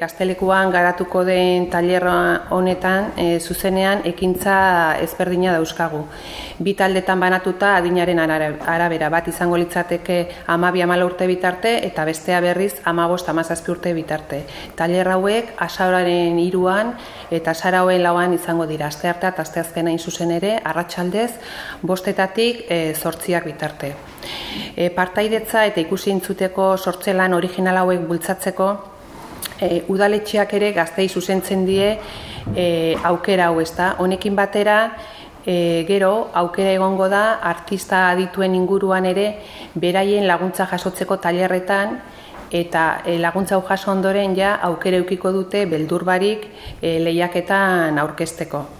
Gaztelekuan garatuko den tailerra honetan e, zuzenean ekintza ezberdina dauzkagu. Bi taldetan banatuta adinaren arabera bat izango litzateke amabi amala urte bitarte eta bestea berriz amabost amazazpi urte bitarte. Tailer hauek asauraren iruan eta asarauen lauan izango dira. Aste harta eta aste azkena zuzen ere, arratsaldez bostetatik e, zortziak bitarte. E, partaidetza eta ikusi intzuteko sortzelan original hauek bultzatzeko e, udaletxeak ere gaztei zuzentzen die e, aukera hau ezta. Honekin batera, e, gero, aukera egongo da artista adituen inguruan ere beraien laguntza jasotzeko tailerretan eta e, laguntza hau jaso ondoren ja aukera eukiko dute beldurbarik e, lehiaketan aurkezteko.